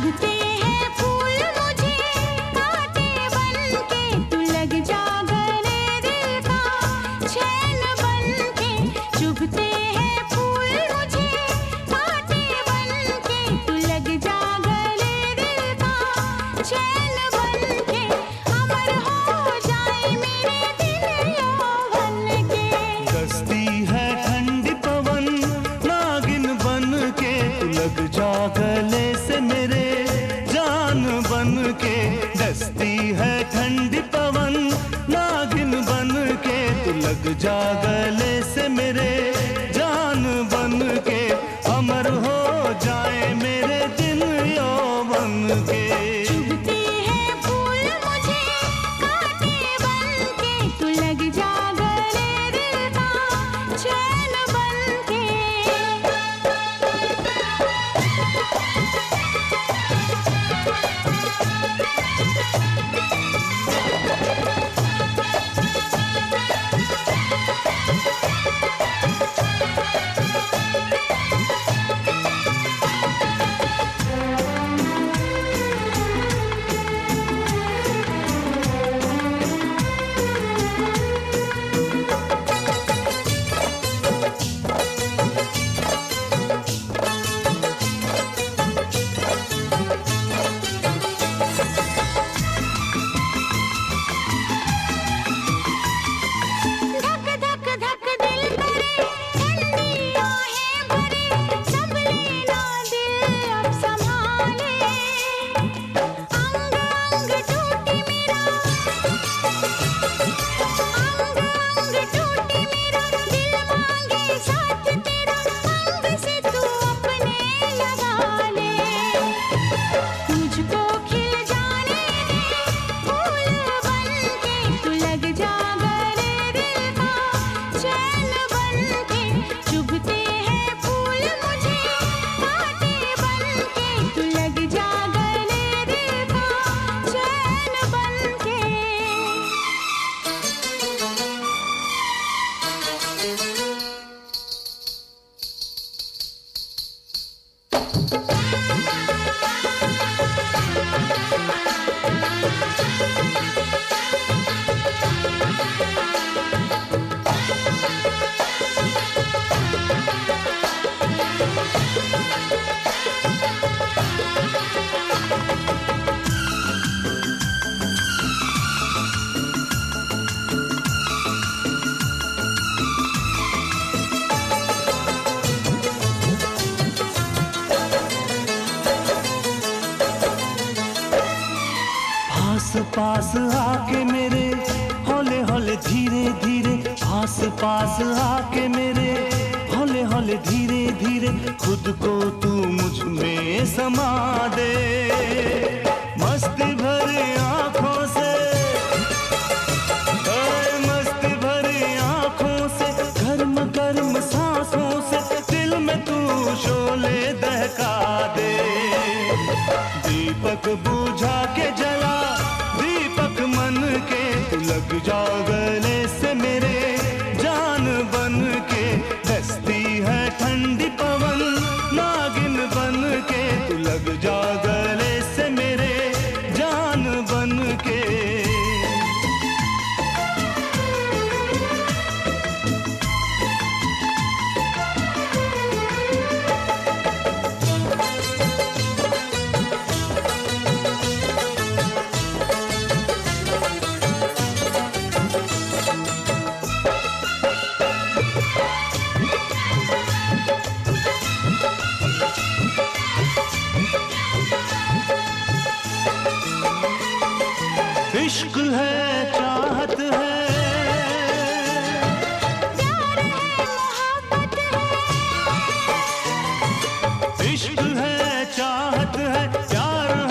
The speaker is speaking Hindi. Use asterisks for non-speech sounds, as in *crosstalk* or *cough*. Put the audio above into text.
Thank *laughs* you. जागल से मेरे आस पास आके मेरे हौले हौले धीरे धीरे आस पास आके मेरे हौले हौले धीरे धीरे खुद को तू मुझमें समा दे। मस्ती भरे आँखों से शोले दहका दे। दीपक बुझा के जला लग जाओ गले से मेरे इश्क है चाहत है। इश्क है चाहत है प्यार